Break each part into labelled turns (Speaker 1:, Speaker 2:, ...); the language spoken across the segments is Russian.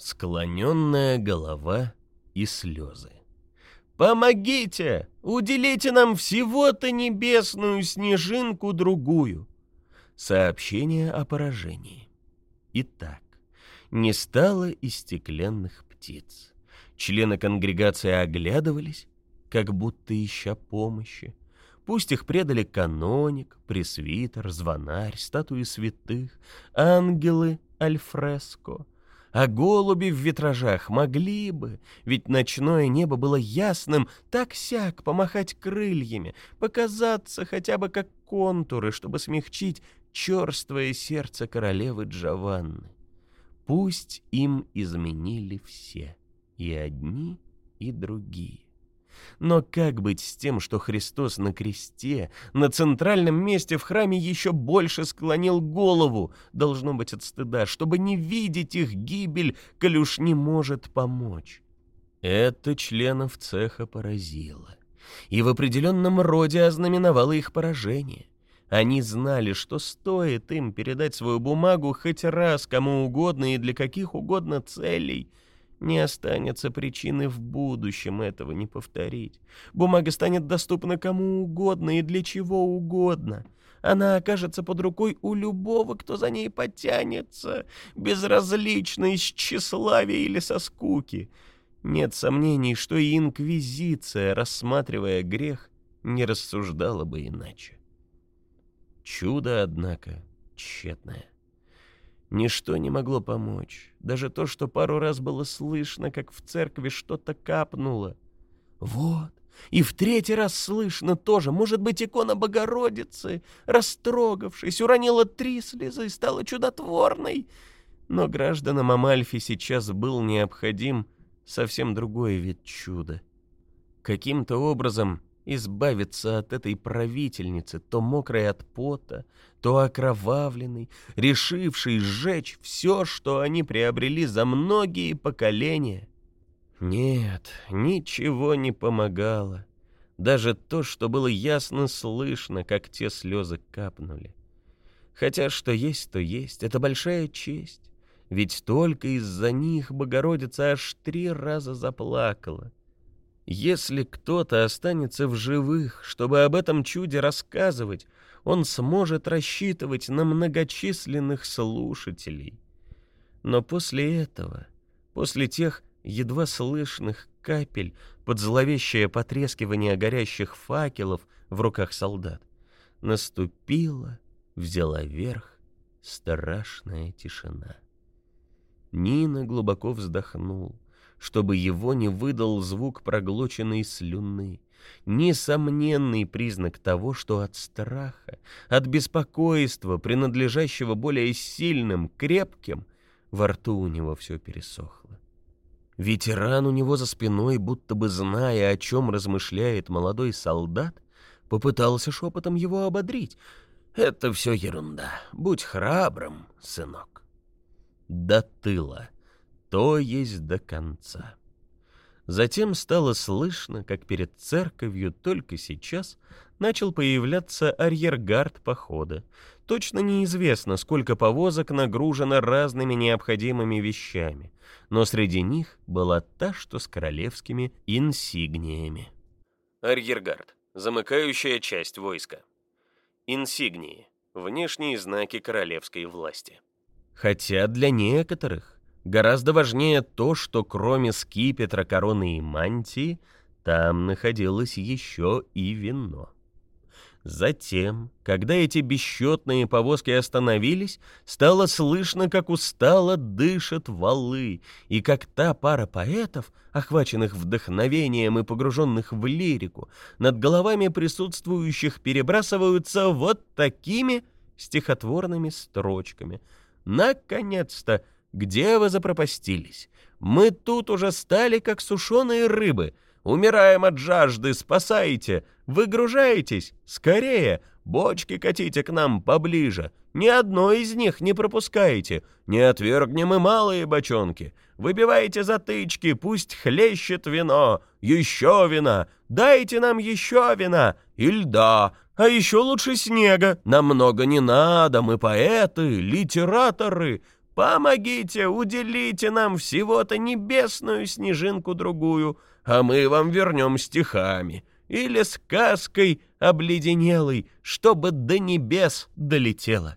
Speaker 1: Склоненная голова и слезы. «Помогите! Уделите нам всего-то небесную снежинку-другую!» Сообщение о поражении. Итак, не стало и стеклянных птиц. Члены конгрегации оглядывались, как будто ища помощи. Пусть их предали каноник, пресвитер, звонарь, статуи святых, ангелы альфреско. А голуби в витражах могли бы, ведь ночное небо было ясным, так-сяк помахать крыльями, показаться хотя бы как контуры, чтобы смягчить черствое сердце королевы Джованны. Пусть им изменили все, и одни, и другие. Но как быть с тем, что Христос на кресте, на центральном месте в храме еще больше склонил голову, должно быть от стыда, чтобы не видеть их гибель, уж не может помочь? Это членов цеха поразило. И в определенном роде ознаменовало их поражение. Они знали, что стоит им передать свою бумагу хоть раз кому угодно и для каких угодно целей — не останется причины в будущем этого не повторить. Бумага станет доступна кому угодно и для чего угодно. Она окажется под рукой у любого, кто за ней потянется, безразлично из тщеславия или со скуки. Нет сомнений, что и инквизиция, рассматривая грех, не рассуждала бы иначе. Чудо, однако, тщетное. Ничто не могло помочь. Даже то, что пару раз было слышно, как в церкви что-то капнуло. Вот. И в третий раз слышно тоже, может быть, икона Богородицы, растрогавшись, уронила три слезы и стала чудотворной. Но гражданам Амальфи сейчас был необходим совсем другой вид чуда. Каким-то образом избавиться от этой правительницы, то мокрой от пота, то окровавленной, решившей сжечь все, что они приобрели за многие поколения. Нет, ничего не помогало. Даже то, что было ясно слышно, как те слезы капнули. Хотя что есть, то есть, это большая честь. Ведь только из-за них Богородица аж три раза заплакала. Если кто-то останется в живых, чтобы об этом чуде рассказывать, он сможет рассчитывать на многочисленных слушателей. Но после этого, после тех едва слышных капель под зловещее потрескивание горящих факелов в руках солдат, наступила, взяла верх страшная тишина. Нина глубоко вздохнул чтобы его не выдал звук проглоченной слюны. Несомненный признак того, что от страха, от беспокойства, принадлежащего более сильным, крепким, во рту у него все пересохло. Ветеран у него за спиной, будто бы зная, о чем размышляет молодой солдат, попытался шепотом его ободрить. «Это все ерунда. Будь храбрым, сынок». До тыла то есть до конца. Затем стало слышно, как перед церковью только сейчас начал появляться арьергард похода. Точно неизвестно, сколько повозок нагружено разными необходимыми вещами, но среди них была та, что с королевскими инсигниями. Арьергард — замыкающая часть войска. Инсигнии — внешние знаки королевской власти. Хотя для некоторых Гораздо важнее то, что кроме скипетра, короны и мантии, там находилось еще и вино. Затем, когда эти бесчетные повозки остановились, стало слышно, как устало дышат валы, и как та пара поэтов, охваченных вдохновением и погруженных в лирику, над головами присутствующих перебрасываются вот такими стихотворными строчками. Наконец-то! Где вы запропастились? Мы тут уже стали, как сушеные рыбы. Умираем от жажды, спасайте! Выгружайтесь! Скорее! Бочки катите к нам поближе! Ни одной из них не пропускайте! Не отвергнем и малые бочонки! Выбивайте затычки, пусть хлещет вино! Еще вина! Дайте нам еще вина! И льда! А еще лучше снега! Нам много не надо, мы поэты, литераторы! Помогите, уделите нам всего-то небесную снежинку-другую, а мы вам вернем стихами или сказкой обледенелой, чтобы до небес долетело.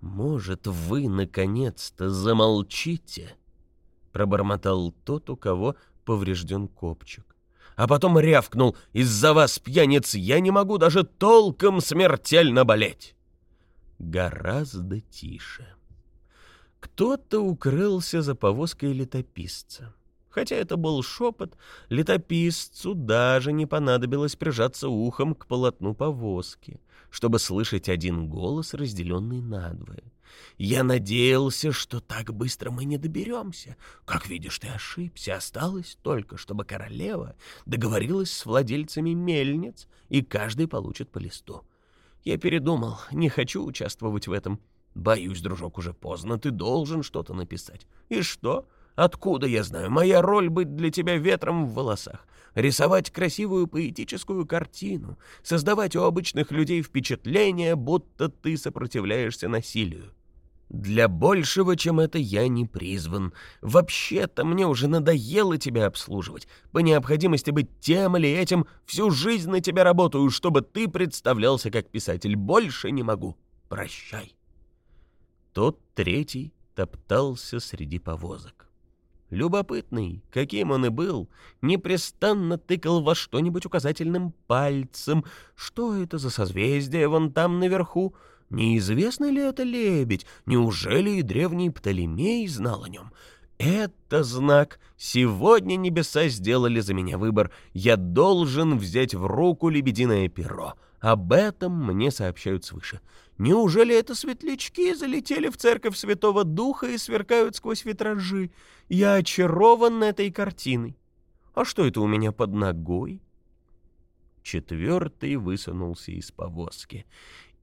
Speaker 1: Может, вы, наконец-то, замолчите?» — пробормотал тот, у кого поврежден копчик. А потом рявкнул, «Из-за вас, пьяниц, я не могу даже толком смертельно болеть!» Гораздо тише. Кто-то укрылся за повозкой летописца. Хотя это был шепот, летописцу даже не понадобилось прижаться ухом к полотну повозки, чтобы слышать один голос, разделенный надвое. «Я надеялся, что так быстро мы не доберемся. Как видишь, ты ошибся. Осталось только, чтобы королева договорилась с владельцами мельниц, и каждый получит по листу. Я передумал, не хочу участвовать в этом. Боюсь, дружок, уже поздно, ты должен что-то написать. И что?» Откуда я знаю? Моя роль быть для тебя ветром в волосах, рисовать красивую поэтическую картину, создавать у обычных людей впечатление, будто ты сопротивляешься насилию. Для большего, чем это, я не призван. Вообще-то мне уже надоело тебя обслуживать. По необходимости быть тем или этим, всю жизнь на тебя работаю, чтобы ты представлялся как писатель. Больше не могу. Прощай. Тот третий топтался среди повозок любопытный, каким он и был, непрестанно тыкал во что-нибудь указательным пальцем. Что это за созвездие вон там наверху? Неизвестно ли это лебедь? Неужели и древний Птолемей знал о нем? Это знак. Сегодня небеса сделали за меня выбор. Я должен взять в руку лебединое перо. Об этом мне сообщают свыше. Неужели это светлячки залетели в церковь Святого Духа и сверкают сквозь витражи? Я очарован этой картиной. А что это у меня под ногой? Четвертый высунулся из повозки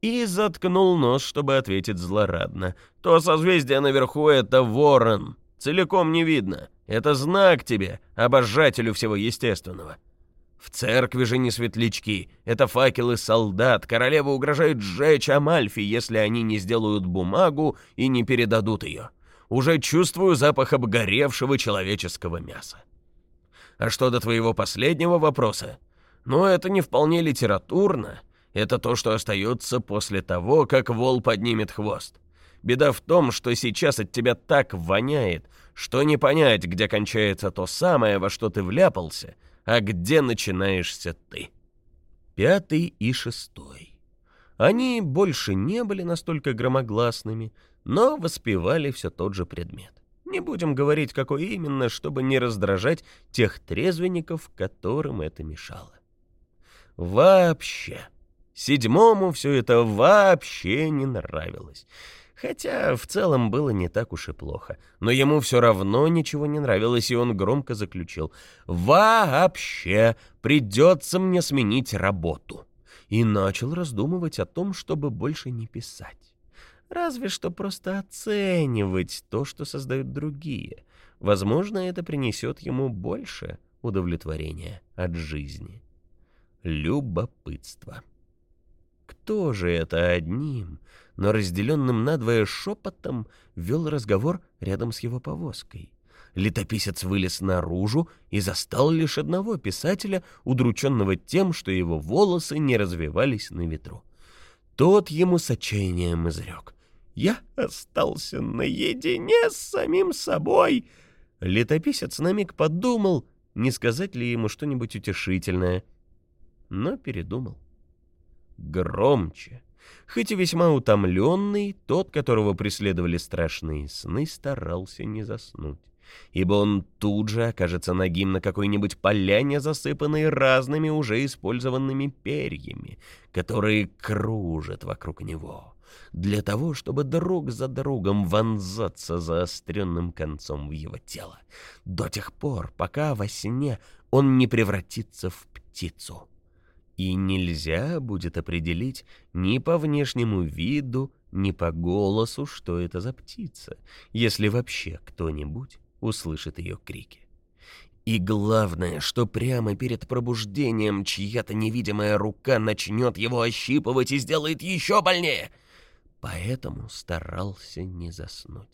Speaker 1: и заткнул нос, чтобы ответить злорадно. То созвездие наверху — это ворон. Целиком не видно. Это знак тебе, обожателю всего естественного. В церкви же не светлячки, это факелы солдат. Королева угрожает сжечь Амальфи, если они не сделают бумагу и не передадут ее. Уже чувствую запах обгоревшего человеческого мяса. А что до твоего последнего вопроса? Ну, это не вполне литературно. Это то, что остается после того, как вол поднимет хвост. Беда в том, что сейчас от тебя так воняет, что не понять, где кончается то самое, во что ты вляпался, а где начинаешься ты. Пятый и шестой. Они больше не были настолько громогласными, но воспевали все тот же предмет. Не будем говорить, какой именно, чтобы не раздражать тех трезвенников, которым это мешало. Вообще. Седьмому все это вообще не нравилось. Хотя в целом было не так уж и плохо. Но ему все равно ничего не нравилось, и он громко заключил. «Вообще придется мне сменить работу». И начал раздумывать о том, чтобы больше не писать. Разве что просто оценивать то, что создают другие. Возможно, это принесет ему больше удовлетворения от жизни. Любопытство. Кто же это одним, но разделенным надвое шепотом вел разговор рядом с его повозкой? Летописец вылез наружу и застал лишь одного писателя, удрученного тем, что его волосы не развивались на ветру. Тот ему с отчаянием изрек. «Я остался наедине с самим собой!» Летописец на миг подумал, не сказать ли ему что-нибудь утешительное, но передумал громче. Хоть и весьма утомленный, тот, которого преследовали страшные сны, старался не заснуть, ибо он тут же окажется нагим на какой-нибудь поляне, засыпанной разными уже использованными перьями, которые кружат вокруг него, для того, чтобы друг за другом вонзаться заостренным концом в его тело, до тех пор, пока во сне он не превратится в птицу и нельзя будет определить ни по внешнему виду, ни по голосу, что это за птица, если вообще кто-нибудь услышит ее крики. И главное, что прямо перед пробуждением чья-то невидимая рука начнет его ощипывать и сделает еще больнее. Поэтому старался не заснуть.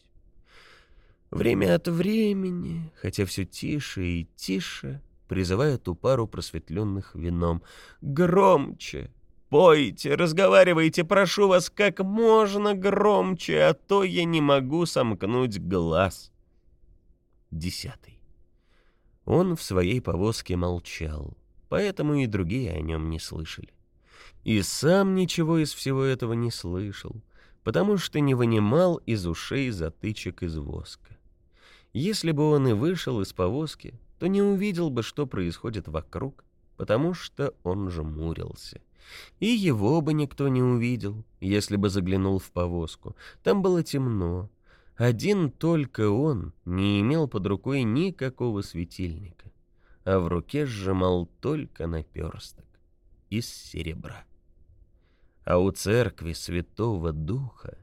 Speaker 1: Время от времени, хотя все тише и тише, призывая ту пару просветленных вином. «Громче! Пойте, разговаривайте, прошу вас, как можно громче, а то я не могу сомкнуть глаз». Десятый. Он в своей повозке молчал, поэтому и другие о нем не слышали. И сам ничего из всего этого не слышал, потому что не вынимал из ушей затычек из воска. Если бы он и вышел из повозки, то не увидел бы, что происходит вокруг, потому что он жмурился. И его бы никто не увидел, если бы заглянул в повозку. Там было темно. Один только он не имел под рукой никакого светильника, а в руке сжимал только наперсток из серебра. А у церкви Святого Духа,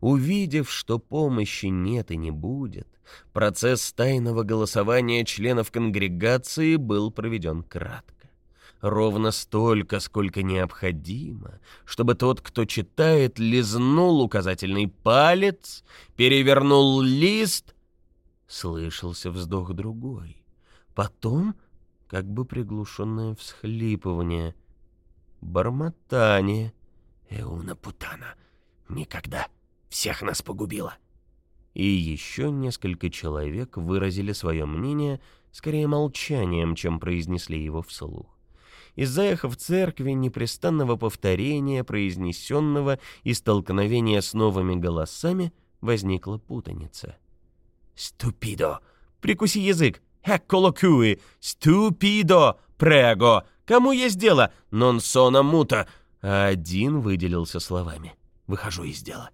Speaker 1: увидев, что помощи нет и не будет, процесс тайного голосования членов конгрегации был проведен кратко. Ровно столько, сколько необходимо, чтобы тот, кто читает, лизнул указательный палец, перевернул лист. Слышался вздох другой. Потом как бы приглушенное всхлипывание, бормотание — Эуна Путана никогда всех нас погубила. И еще несколько человек выразили свое мнение скорее молчанием, чем произнесли его вслух. Из-за эхо в церкви непрестанного повторения, произнесенного и столкновения с новыми голосами, возникла путаница. «Ступидо! Прикуси язык! Экколо куи! Ступидо! Прего! Кому есть дело? Нон сона мута! один выделился словами. «Выхожу из дела.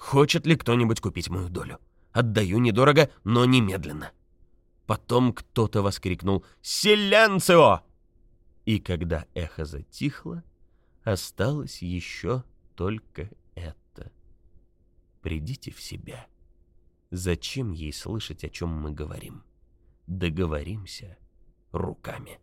Speaker 1: Хочет ли кто-нибудь купить мою долю? Отдаю недорого, но немедленно». Потом кто-то воскликнул «Селянцио!» И когда эхо затихло, осталось еще только это. Придите в себя. Зачем ей слышать, о чем мы говорим? Договоримся руками.